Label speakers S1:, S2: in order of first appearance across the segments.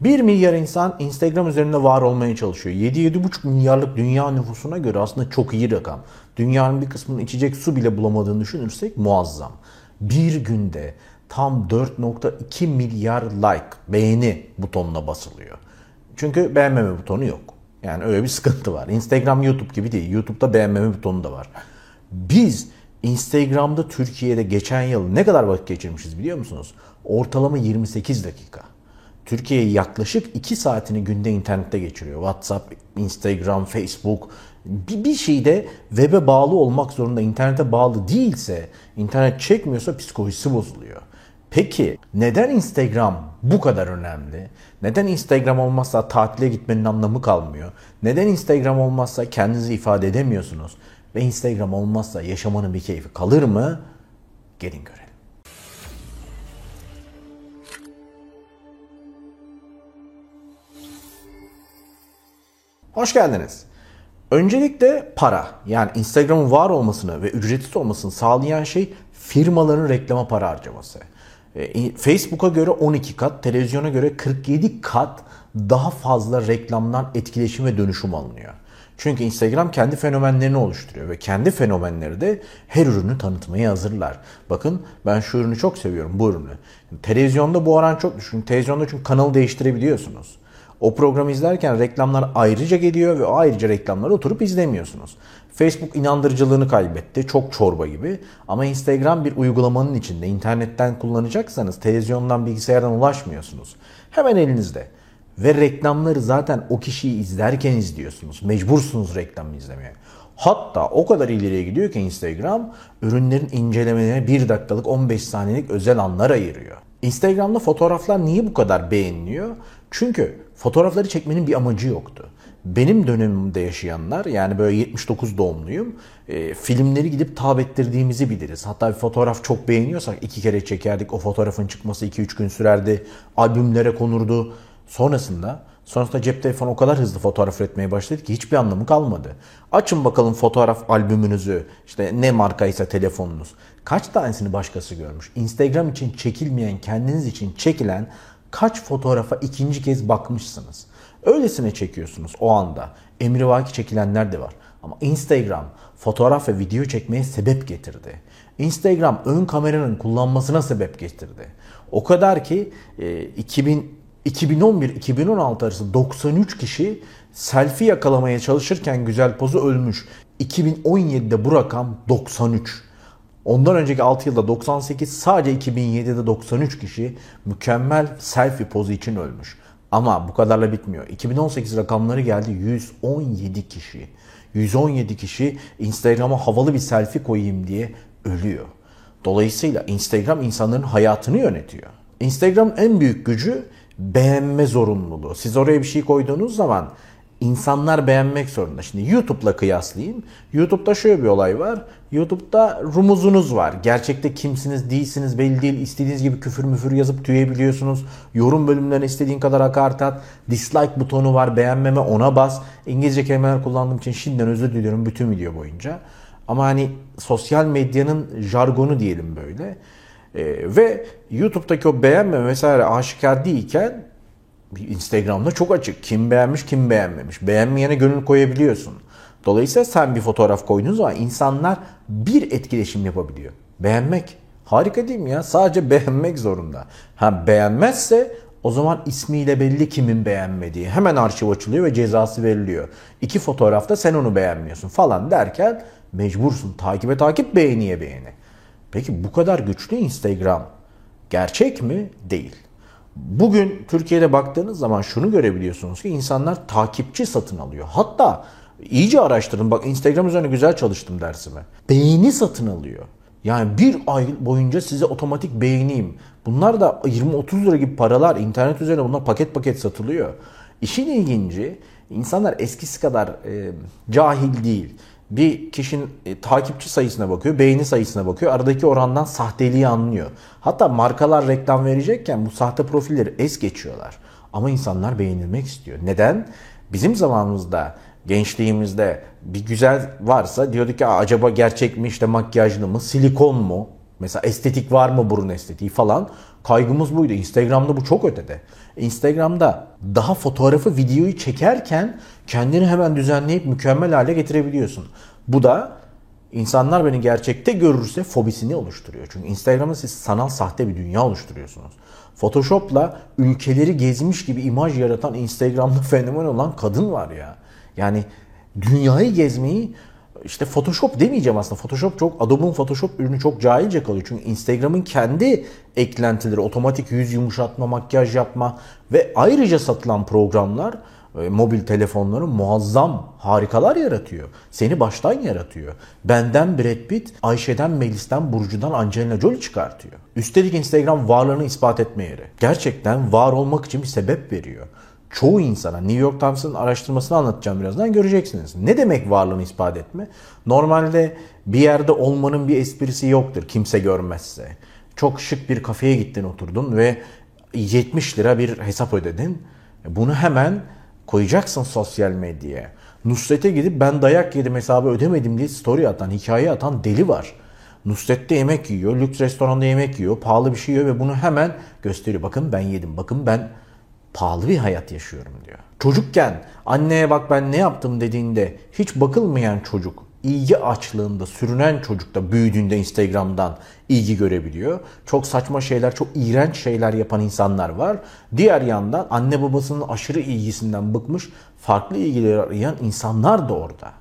S1: 1 milyar insan Instagram üzerinde var olmaya çalışıyor. 7-7,5 milyarlık dünya nüfusuna göre aslında çok iyi rakam. Dünyanın bir kısmının içecek su bile bulamadığını düşünürsek muazzam. Bir günde tam 4.2 milyar like, beğeni butonuna basılıyor. Çünkü beğenmeme butonu yok. Yani öyle bir sıkıntı var. Instagram, YouTube gibi değil. YouTube'da beğenmeme butonu da var. Biz Instagram'da Türkiye'de geçen yıl ne kadar vakit geçirmişiz biliyor musunuz? Ortalama 28 dakika. Türkiye yaklaşık 2 saatini günde internette geçiriyor. WhatsApp, Instagram, Facebook bir, bir şeyde web'e bağlı olmak zorunda. internete bağlı değilse, internet çekmiyorsa psikolojisi bozuluyor. Peki neden Instagram bu kadar önemli? Neden Instagram olmazsa tatile gitmenin anlamı kalmıyor? Neden Instagram olmazsa kendinizi ifade edemiyorsunuz? Ve Instagram olmazsa yaşamanın bir keyfi kalır mı? Gelin görelim. Hoş geldiniz. Öncelikle para yani Instagram'ın var olmasını ve ücretsiz olmasını sağlayan şey firmaların reklama para harcaması. E, Facebook'a göre 12 kat, televizyona göre 47 kat daha fazla reklamdan etkileşim ve dönüşüm alınıyor. Çünkü Instagram kendi fenomenlerini oluşturuyor ve kendi fenomenleri de her ürünü tanıtmaya hazırlar. Bakın ben şu ürünü çok seviyorum bu ürünü. Televizyonda bu oran çok düşük. Televizyonda çünkü kanalı değiştirebiliyorsunuz. O programı izlerken reklamlar ayrıca geliyor ve ayrıca reklamları oturup izlemiyorsunuz. Facebook inandırıcılığını kaybetti. Çok çorba gibi. Ama Instagram bir uygulamanın içinde. internetten kullanacaksanız televizyondan bilgisayardan ulaşmıyorsunuz. Hemen elinizde. Ve reklamları zaten o kişiyi izlerken izliyorsunuz. Mecbursunuz reklamı izlemeye. Hatta o kadar ileriye gidiyor ki Instagram ürünlerin incelemelerine 1 dakikalık 15 saniyelik özel anlar ayırıyor. Instagram'da fotoğraflar niye bu kadar beğeniliyor? Çünkü fotoğrafları çekmenin bir amacı yoktu. Benim dönemimde yaşayanlar yani böyle 79 doğumluyum e, filmleri gidip tab ettirdiğimizi biliriz. Hatta bir fotoğraf çok beğeniyorsak iki kere çekerdik o fotoğrafın çıkması 2-3 gün sürerdi. Albümlere konurdu. Sonrasında Sonrasında cep telefonu o kadar hızlı fotoğraf üretmeye başladı ki hiçbir anlamı kalmadı. Açın bakalım fotoğraf albümünüzü, işte ne markaysa telefonunuz. Kaç tanesini başkası görmüş? Instagram için çekilmeyen, kendiniz için çekilen kaç fotoğrafa ikinci kez bakmışsınız? Öylesine çekiyorsunuz o anda. Emrivaki çekilenler de var. Ama Instagram fotoğraf ve video çekmeye sebep getirdi. Instagram ön kameranın kullanmasına sebep getirdi. O kadar ki 2000 2011-2016 arası 93 kişi selfie yakalamaya çalışırken güzel pozu ölmüş. 2017'de bu rakam 93. Ondan önceki 6 yılda 98, sadece 2007'de 93 kişi mükemmel selfie pozu için ölmüş. Ama bu kadarla bitmiyor. 2018 rakamları geldi 117 kişi. 117 kişi Instagram'a havalı bir selfie koyayım diye ölüyor. Dolayısıyla Instagram insanların hayatını yönetiyor. Instagram en büyük gücü beğenme zorunluluğu. Siz oraya bir şey koyduğunuz zaman insanlar beğenmek zorunda. Şimdi YouTube'la kıyaslayayım. YouTube'da şöyle bir olay var. YouTube'da rumuzunuz var. Gerçekte kimsiniz, değilsiniz belli değil. İstediğiniz gibi küfür müfür yazıp tüyebiliyorsunuz. Yorum bölümlerine istediğin kadar hakaret at. Dislike butonu var. Beğenmeme ona bas. İngilizce kelimeler kullandığım için şimdiden özür diliyorum bütün video boyunca. Ama hani sosyal medyanın jargonu diyelim böyle. Ee, ve YouTube'daki o beğenme vesaire aşikar değilken Instagram'da çok açık. Kim beğenmiş kim beğenmemiş. Beğenmeyene gönül koyabiliyorsun. Dolayısıyla sen bir fotoğraf koyduğun zaman insanlar bir etkileşim yapabiliyor. Beğenmek. Harika değil mi ya? Sadece beğenmek zorunda. Ha beğenmezse o zaman ismiyle belli kimin beğenmediği. Hemen arşiv açılıyor ve cezası veriliyor. İki fotoğrafta sen onu beğenmiyorsun falan derken mecbursun. Takibe takip beğeniye beğeni. Peki bu kadar güçlü Instagram gerçek mi? Değil. Bugün Türkiye'de baktığınız zaman şunu görebiliyorsunuz ki insanlar takipçi satın alıyor. Hatta iyice araştırın bak Instagram üzerine güzel çalıştım dersime. Beğeni satın alıyor. Yani bir ay boyunca size otomatik beğeneyim. Bunlar da 20-30 lira gibi paralar. internet üzerine bunlar paket paket satılıyor. İşin ilginci insanlar eskisi kadar e, cahil değil bir kişinin e, takipçi sayısına bakıyor, beğeni sayısına bakıyor. Aradaki orandan sahteliği anlıyor. Hatta markalar reklam verecekken bu sahte profilleri es geçiyorlar. Ama insanlar beğenilmek istiyor. Neden? Bizim zamanımızda, gençliğimizde bir güzel varsa diyorduk ki acaba gerçek mi işte makyajlı mı, silikon mu? Mesela estetik var mı burun estetiği falan. Kaygımız buydu. Instagram'da bu çok ötede. Instagram'da daha fotoğrafı, videoyu çekerken kendini hemen düzenleyip mükemmel hale getirebiliyorsun. Bu da insanlar beni gerçekte görürse fobisini oluşturuyor. Çünkü Instagram'da siz sanal sahte bir dünya oluşturuyorsunuz. Photoshop'la ülkeleri gezmiş gibi imaj yaratan Instagram'da fenomen olan kadın var ya. Yani dünyayı gezmeyi işte Photoshop demeyeceğim aslında. Photoshop çok Adobe'un Photoshop ürünü çok cahilce kalıyor. Çünkü Instagram'ın kendi eklentileri otomatik yüz yumuşatma, makyaj yapma ve ayrıca satılan programlar e, mobil telefonları muazzam harikalar yaratıyor. Seni baştan yaratıyor. Benden Brad Pitt, Ayşe'den Melis'ten Burcu'dan Angelina Jolie çıkartıyor. Üstelik Instagram varlığını ispat etme yeri. Gerçekten var olmak için bir sebep veriyor çoğu insana New York Times'ın araştırmasını anlatacağım birazdan göreceksiniz. Ne demek varlığını ispat etme? Normalde bir yerde olmanın bir esprisi yoktur kimse görmezse. Çok şık bir kafeye gittin oturdun ve 70 lira bir hesap ödedin. Bunu hemen koyacaksın sosyal medyaya. Nusret'e gidip ben dayak yedim hesabı ödemedim diye story atan, hikaye atan deli var. Nusret'te yemek yiyor, lüks restoranda yemek yiyor, pahalı bir şey yiyor ve bunu hemen gösteriyor. Bakın ben yedim, bakın ben pahalı bir hayat yaşıyorum diyor. Çocukken anneye bak ben ne yaptım dediğinde hiç bakılmayan çocuk ilgi açlığında sürünen çocuk da büyüdüğünde Instagram'dan ilgi görebiliyor. Çok saçma şeyler, çok iğrenç şeyler yapan insanlar var. Diğer yandan anne babasının aşırı ilgisinden bıkmış farklı ilgileri arayan insanlar da orada.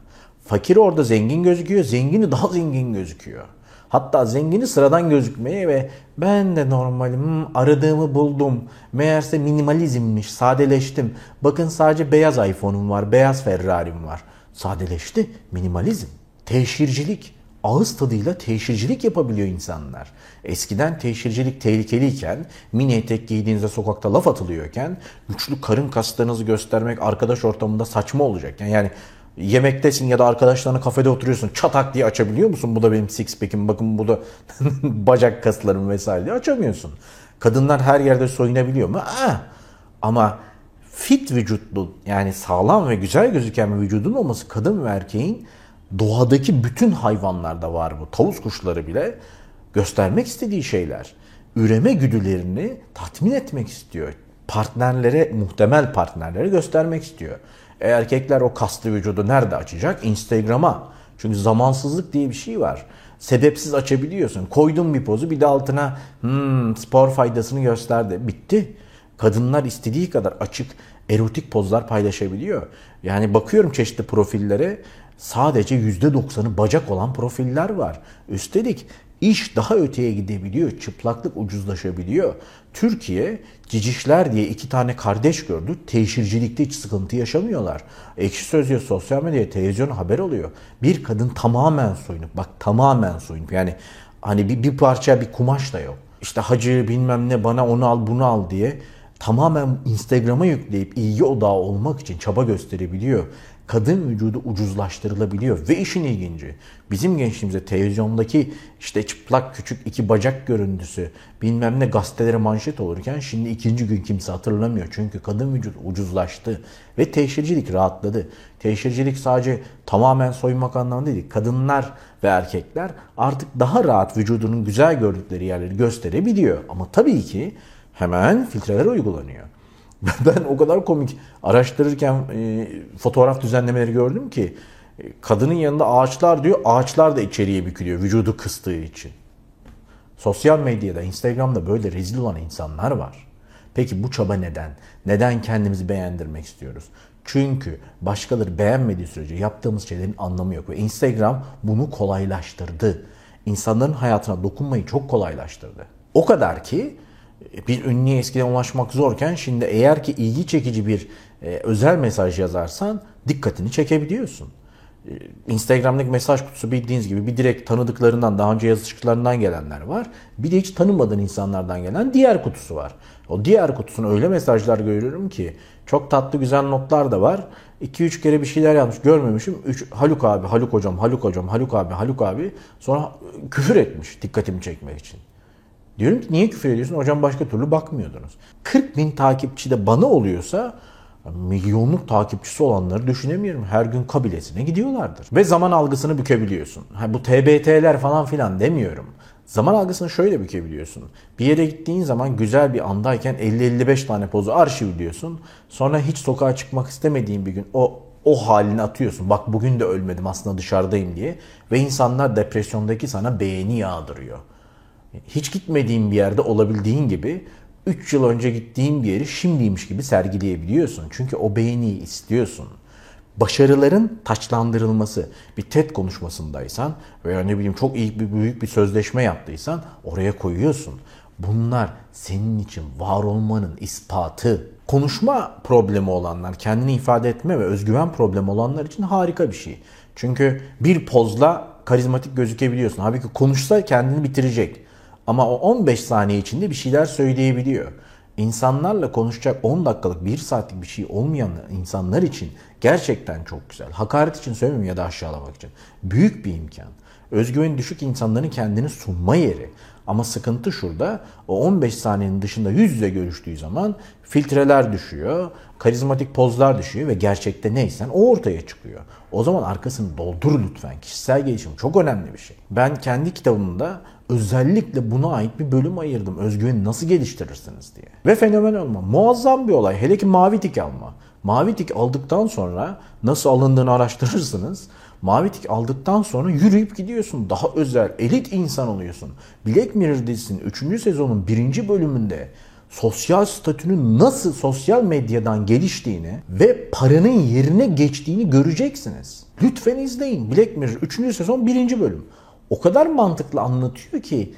S1: Fakir orada zengin gözüküyor, zengini daha zengin gözüküyor. Hatta zengini sıradan gözükmeye ve ben de normalim aradığımı buldum. Meğerse minimalizmmiş, sadeleştim. Bakın sadece beyaz iPhone'um var, beyaz Ferrari'm var. Sadeleşti, minimalizm, teşhircilik. Ağız tadıyla teşhircilik yapabiliyor insanlar. Eskiden teşhircilik tehlikeliyken, mini etek giydiğinizde sokakta laf atılıyorken, güçlü karın kaslarınızı göstermek arkadaş ortamında saçma olacakken, yani yemektesin ya da arkadaşlarına kafede oturuyorsun çatak diye açabiliyor musun? Bu da benim six pack'im bakın bu da bacak kaslarım vesaire diye açamıyorsun. Kadınlar her yerde soyunabiliyor mu? Aa, ama fit vücutlu yani sağlam ve güzel gözüken bir vücudun olması kadın ve erkeğin doğadaki bütün hayvanlarda var bu. Tavus kuşları bile göstermek istediği şeyler. Üreme güdülerini tatmin etmek istiyor. Partnerlere, muhtemel partnerlere göstermek istiyor. E, erkekler o kaslı vücudu nerede açacak? Instagram'a. Çünkü zamansızlık diye bir şey var. Sebepsiz açabiliyorsun. Koydun bir pozu bir de altına hmm, spor faydasını gösterdi. Bitti. Kadınlar istediği kadar açık erotik pozlar paylaşabiliyor. Yani bakıyorum çeşitli profillere sadece %90'ı bacak olan profiller var. Üstelik İş daha öteye gidebiliyor. Çıplaklık ucuzlaşabiliyor. Türkiye cicişler diye iki tane kardeş gördü. Teşhircilikte hiç sıkıntı yaşamıyorlar. Ekşi Sözlüğe, sosyal medyaya, televizyon haber oluyor. Bir kadın tamamen soyunup, bak tamamen soyunup yani hani bir, bir parça bir kumaş da yok. İşte hacı bilmem ne bana onu al bunu al diye tamamen Instagram'a yükleyip ilgi odağı olmak için çaba gösterebiliyor kadın vücudu ucuzlaştırılabiliyor. Ve işin ilginci bizim gençliğimizde televizyondaki işte çıplak küçük iki bacak görüntüsü bilmem ne gazetelere manşet olurken şimdi ikinci gün kimse hatırlamıyor. Çünkü kadın vücudu ucuzlaştı ve teşhircilik rahatladı. Teşhircilik sadece tamamen soymak anlamında değil. Kadınlar ve erkekler artık daha rahat vücudunun güzel gördükleri yerleri gösterebiliyor. Ama tabii ki hemen filtreler uygulanıyor. Ben o kadar komik araştırırken e, fotoğraf düzenlemeleri gördüm ki e, kadının yanında ağaçlar diyor, ağaçlar da içeriye bükülüyor vücudu kıstığı için. Sosyal medyada, Instagram'da böyle rezil olan insanlar var. Peki bu çaba neden? Neden kendimizi beğendirmek istiyoruz? Çünkü başkaları beğenmediği sürece yaptığımız şeylerin anlamı yok. Ve Instagram bunu kolaylaştırdı. İnsanların hayatına dokunmayı çok kolaylaştırdı. O kadar ki bir ünlüye eskiden ulaşmak zorken şimdi eğer ki ilgi çekici bir e, özel mesaj yazarsan dikkatini çekebiliyorsun. E, Instagram'daki mesaj kutusu bildiğiniz gibi bir direkt tanıdıklarından, daha önce yazıştıklarından gelenler var. Bir de hiç tanımadığın insanlardan gelen diğer kutusu var. O diğer kutusuna öyle mesajlar görüyorum ki çok tatlı güzel notlar da var. 2-3 kere bir şeyler yazmış görmemişim. Üç, Haluk abi, Haluk hocam, Haluk hocam, Haluk abi, Haluk abi. Sonra küfür etmiş dikkatimi çekmek için. Diyorum ki niye küfür ediyorsun? Hocam başka türlü bakmıyordunuz. 40 bin takipçi de bana oluyorsa milyonluk takipçisi olanları düşünemiyorum. Her gün kabilesine gidiyorlardır. Ve zaman algısını bükebiliyorsun. Ha, bu TBT'ler falan filan demiyorum. Zaman algısını şöyle bükebiliyorsun. Bir yere gittiğin zaman güzel bir andayken 50-55 tane pozu arşivliyorsun. Sonra hiç sokağa çıkmak istemediğin bir gün o o halini atıyorsun. Bak bugün de ölmedim aslında dışarıdayım diye. Ve insanlar depresyondaki sana beğeni yağdırıyor. Hiç gitmediğin bir yerde olabildiğin gibi 3 yıl önce gittiğin bir yeri şimdiymiş gibi sergileyebiliyorsun. Çünkü o beğeniyi istiyorsun başarıların taçlandırılması bir TED konuşmasındaysan veya ne bileyim çok iyi bir büyük bir sözleşme yaptıysan oraya koyuyorsun. Bunlar senin için var olmanın ispatı. Konuşma problemi olanlar, kendini ifade etme ve özgüven problemi olanlar için harika bir şey. Çünkü bir pozla karizmatik gözükebiliyorsun. Halbuki konuşsa kendini bitirecek. Ama o 15 saniye içinde bir şeyler söyleyebiliyor insanlarla konuşacak 10 dakikalık 1 saatlik bir şey olmayan insanlar için gerçekten çok güzel. Hakaret için söylemiyorum ya da aşağılamak için. Büyük bir imkan. Özgüveni düşük insanların kendini sunma yeri. Ama sıkıntı şurada. O 15 saniyenin dışında yüz yüze görüştüğü zaman filtreler düşüyor, karizmatik pozlar düşüyor ve gerçekte neysen o ortaya çıkıyor. O zaman arkasını doldur lütfen. Kişisel gelişim çok önemli bir şey. Ben kendi kitabımda özellikle buna ait bir bölüm ayırdım. Özgüveni nasıl geliştirirsiniz diye. Ve fenomen olma. Muazzam bir olay. Hele ki mavi tik alma. Mavi tik aldıktan sonra nasıl alındığını araştırırsınız. Mavi tik aldıktan sonra yürüyüp gidiyorsun. Daha özel, elit insan oluyorsun. Black Mirror dizisinin 3. sezonun 1. bölümünde sosyal statünün nasıl sosyal medyadan geliştiğini ve paranın yerine geçtiğini göreceksiniz. Lütfen izleyin. Black Mirror 3. sezon 1. bölüm. O kadar mantıklı anlatıyor ki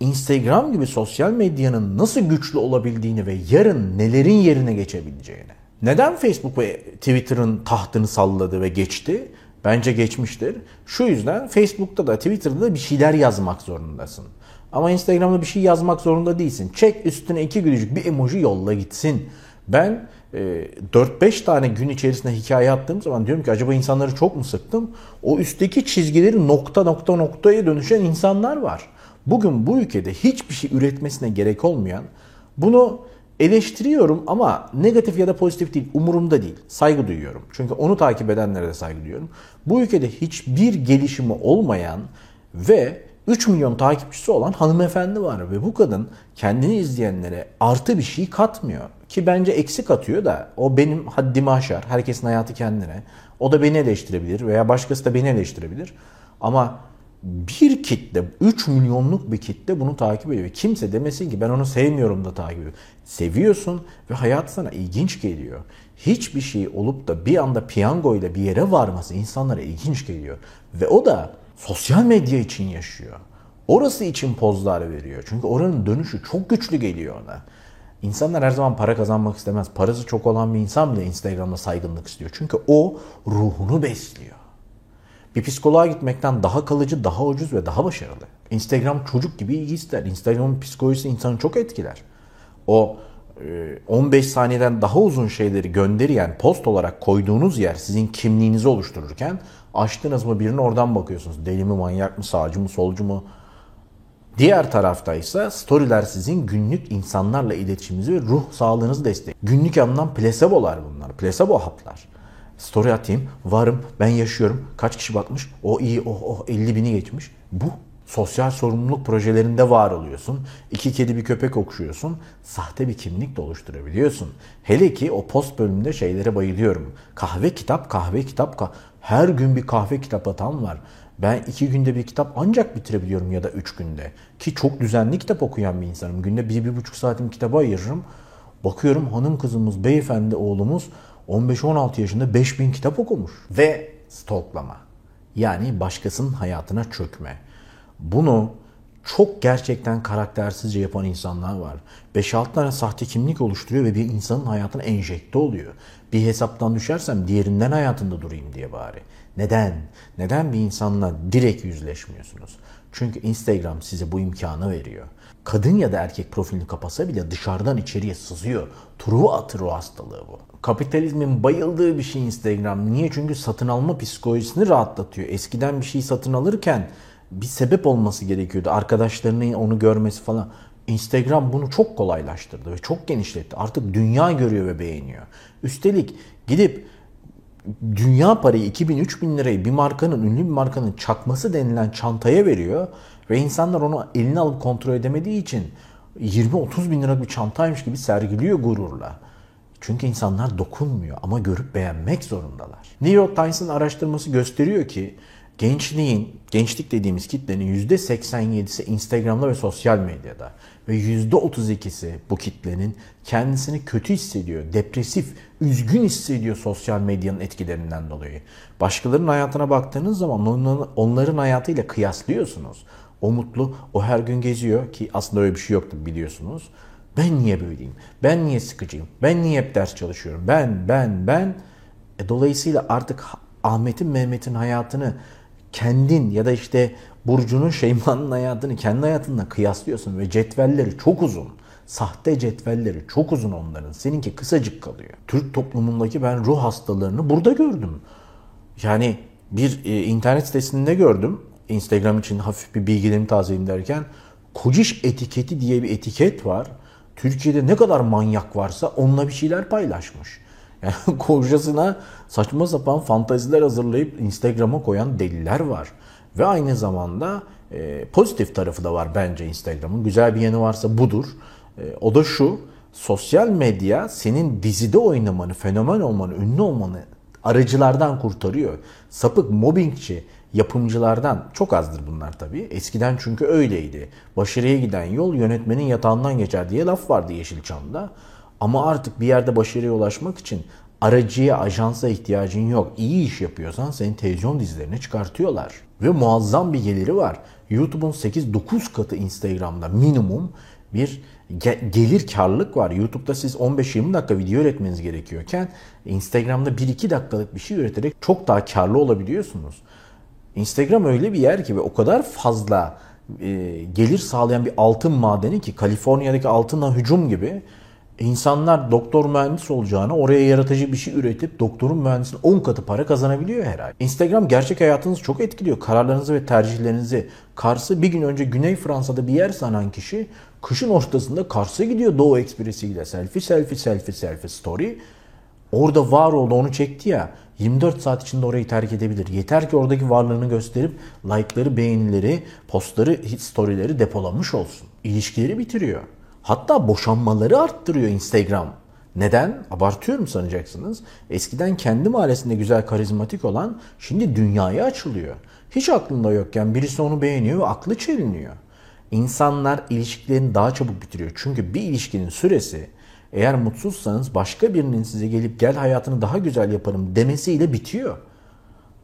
S1: Instagram gibi sosyal medyanın nasıl güçlü olabildiğini ve yarın nelerin yerine geçebileceğini. Neden Facebook ve Twitter'ın tahtını salladı ve geçti? Bence geçmiştir. Şu yüzden Facebook'ta da Twitter'da da bir şeyler yazmak zorundasın. Ama Instagram'da bir şey yazmak zorunda değilsin. Çek üstüne iki gülücük bir emoji yolla gitsin. Ben 4-5 tane gün içerisinde hikaye attığım zaman diyorum ki acaba insanları çok mu sıktım? O üstteki çizgileri nokta nokta noktaya dönüşen insanlar var. Bugün bu ülkede hiçbir şey üretmesine gerek olmayan bunu eleştiriyorum ama negatif ya da pozitif değil umurumda değil. Saygı duyuyorum. Çünkü onu takip edenlere de saygı duyuyorum. Bu ülkede hiçbir gelişimi olmayan ve 3 milyon takipçisi olan hanımefendi var ve bu kadın kendini izleyenlere artı bir şey katmıyor. Ki bence eksik atıyor da o benim haddimi aşar. Herkesin hayatı kendine. O da beni eleştirebilir veya başkası da beni eleştirebilir. Ama bir kitle, 3 milyonluk bir kitle bunu takip ediyor. Kimse demesin ki ben onu sevmiyorum da takip ediyor. Seviyorsun ve hayat sana ilginç geliyor. Hiçbir şey olup da bir anda piyango ile bir yere varması insanlara ilginç geliyor. Ve o da sosyal medya için yaşıyor. Orası için pozlar veriyor. Çünkü oranın dönüşü çok güçlü geliyor ona. İnsanlar her zaman para kazanmak istemez. Parası çok olan bir insan bile Instagram'da saygınlık istiyor. Çünkü o ruhunu besliyor. Bir psikoloğa gitmekten daha kalıcı, daha ucuz ve daha başarılı. Instagram çocuk gibi ilgi ister. Instagram'ın psikolojisi insanı çok etkiler. O 15 e, saniyeden daha uzun şeyleri gönderiyen post olarak koyduğunuz yer sizin kimliğinizi oluştururken açtınız mı birini oradan bakıyorsunuz. Deli mi, manyak mı, sağcı mı, solcu mu? Diğer tarafta ise storyler sizin günlük insanlarla iletişiminizi ve ruh sağlığınızı destek. Günlük anlam plasebolar bunlar. Placebo haplar. Story atayım, varım, ben yaşıyorum. Kaç kişi bakmış? O iyi, oh oh 50 bini geçmiş. Bu sosyal sorumluluk projelerinde var oluyorsun. İki kedi bir köpek okşuyorsun. Sahte bir kimlik de oluşturabiliyorsun. Hele ki o post bölümünde şeylere bayılıyorum. Kahve kitap, kahve kitap. Kah Her gün bir kahve kitap atan var. Ben iki günde bir kitap ancak bitirebiliyorum ya da üç günde. Ki çok düzenli kitap okuyan bir insanım. Günde bir, bir buçuk saatim kitaba ayırırım. Bakıyorum hanım kızımız, beyefendi oğlumuz 15-16 yaşında 5000 kitap okumuş. Ve stalklama. Yani başkasının hayatına çökme. Bunu çok gerçekten karaktersizce yapan insanlar var. 5-6 tane sahte kimlik oluşturuyor ve bir insanın hayatına enjekte oluyor. Bir hesaptan düşersem diğerinden hayatında durayım diye bari. Neden? Neden bir insanla direkt yüzleşmiyorsunuz? Çünkü Instagram size bu imkanı veriyor. Kadın ya da erkek profilini kapasa bile dışarıdan içeriye sızıyor. Truva atır o hastalığı bu. Kapitalizmin bayıldığı bir şey Instagram. Niye? Çünkü satın alma psikolojisini rahatlatıyor. Eskiden bir şey satın alırken bir sebep olması gerekiyordu. Arkadaşlarının onu görmesi falan. Instagram bunu çok kolaylaştırdı ve çok genişletti. Artık dünya görüyor ve beğeniyor. Üstelik gidip dünya parayı 2000-3000 lirayı bir markanın, ünlü bir markanın çakması denilen çantaya veriyor ve insanlar onu eline alıp kontrol edemediği için 20-30 bin lira bir çantaymış gibi sergiliyor gururla. Çünkü insanlar dokunmuyor ama görüp beğenmek zorundalar. New York Times'ın araştırması gösteriyor ki gençliğin, gençlik dediğimiz kitlenin %87'si Instagram'da ve sosyal medyada. Ve %32'si bu kitlenin kendisini kötü hissediyor, depresif, üzgün hissediyor sosyal medyanın etkilerinden dolayı. Başkalarının hayatına baktığınız zaman onların hayatıyla kıyaslıyorsunuz. O mutlu, o her gün geziyor ki aslında öyle bir şey yoktu biliyorsunuz. Ben niye böyleyim? Ben niye sıkıcıyım? Ben niye hep ders çalışıyorum? Ben, ben, ben. E, dolayısıyla artık Ahmet'in, Mehmet'in hayatını kendin ya da işte Burcu'nun, Şeyma'nın hayatını kendi hayatınla kıyaslıyorsun ve cetvelleri çok uzun. Sahte cetvelleri çok uzun onların. Seninki kısacık kalıyor. Türk toplumundaki ben ruh hastalarını burada gördüm. Yani bir e, internet sitesinde gördüm. Instagram için hafif bir bilgilerimi tazeleyeyim derken kociş etiketi diye bir etiket var. Türkiye'de ne kadar manyak varsa onunla bir şeyler paylaşmış. Yani kocasına saçma sapan fantaziler hazırlayıp Instagram'a koyan deliler var. Ve aynı zamanda e, pozitif tarafı da var bence Instagram'ın. Güzel bir yanı varsa budur. E, o da şu. Sosyal medya senin dizide oynamanı, fenomen olmanı, ünlü olmanı aracılardan kurtarıyor. Sapık, mobbingçi, yapımcılardan çok azdır bunlar tabii. Eskiden çünkü öyleydi. Başarıya giden yol yönetmenin yatağından geçer diye laf vardı Yeşilçam'da. Ama artık bir yerde başarıya ulaşmak için aracıya, ajansa ihtiyacın yok. İyi iş yapıyorsan seni televizyon dizilerine çıkartıyorlar. Ve muazzam bir geliri var. YouTube'un 8-9 katı Instagram'da minimum bir gelir karlılık var. YouTube'da siz 15-20 dakika video üretmeniz gerekiyorken Instagram'da 1-2 dakikalık bir şey üreterek çok daha karlı olabiliyorsunuz. Instagram öyle bir yer ki ve o kadar fazla e, gelir sağlayan bir altın madeni ki Kaliforniya'daki altına hücum gibi insanlar doktor mühendis olacağına oraya yaratıcı bir şey üretip doktorun mühendisinin 10 katı para kazanabiliyor her ay. Instagram gerçek hayatınızı çok etkiliyor. Kararlarınızı ve tercihlerinizi. Kars'ı bir gün önce Güney Fransa'da bir yer sanan kişi kışın ortasında Kars'a gidiyor Doğu Ekspresi ile selfie selfie selfie selfie story. Orada var oldu onu çekti ya 24 saat içinde orayı terk edebilir. Yeter ki oradaki varlığını gösterip like'ları, beğenileri, postları, storyleri depolamış olsun. İlişkileri bitiriyor. Hatta boşanmaları arttırıyor Instagram. Neden? Abartıyorum sanacaksınız. Eskiden kendi mahallesinde güzel karizmatik olan şimdi dünyaya açılıyor. Hiç aklında yokken birisi onu beğeniyor ve aklı çeliniyor. İnsanlar ilişkilerini daha çabuk bitiriyor. Çünkü bir ilişkinin süresi eğer mutsuzsanız başka birinin size gelip gel hayatını daha güzel yaparım demesiyle bitiyor.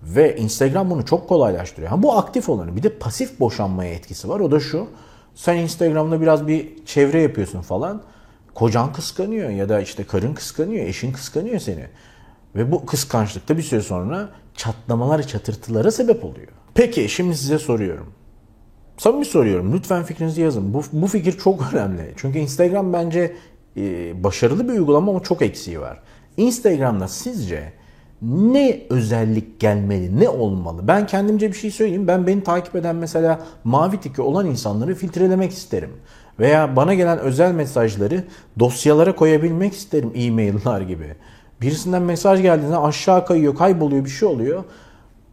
S1: Ve Instagram bunu çok kolaylaştırıyor. Ha, bu aktif olanı. Bir de pasif boşanmaya etkisi var. O da şu. Sen Instagram'da biraz bir çevre yapıyorsun falan. Kocan kıskanıyor ya da işte karın kıskanıyor, eşin kıskanıyor seni. Ve bu kıskançlıkta bir süre sonra çatlamalar, çatırtılara sebep oluyor. Peki şimdi size soruyorum. Samimi soruyorum. Lütfen fikrinizi yazın. Bu, bu fikir çok önemli. Çünkü Instagram bence e, başarılı bir uygulama ama çok eksiği var. Instagram'da sizce ne özellik gelmeli, ne olmalı? Ben kendimce bir şey söyleyeyim. Ben beni takip eden mesela mavi tiki olan insanları filtrelemek isterim. Veya bana gelen özel mesajları dosyalara koyabilmek isterim e-mail'lar gibi. Birisinden mesaj geldiğinde aşağı kayıyor, kayboluyor bir şey oluyor.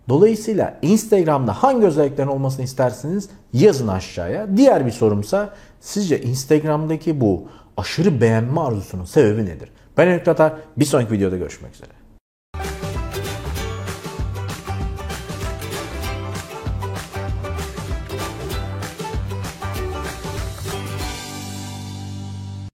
S1: Dolayısıyla Instagram'da hangi özelliklerin olmasını istersiniz yazın aşağıya. Diğer bir sorumsa sizce Instagram'daki bu aşırı beğenme arzusunun sebebi nedir? Ben Erik Tatar. Bir sonraki videoda görüşmek üzere.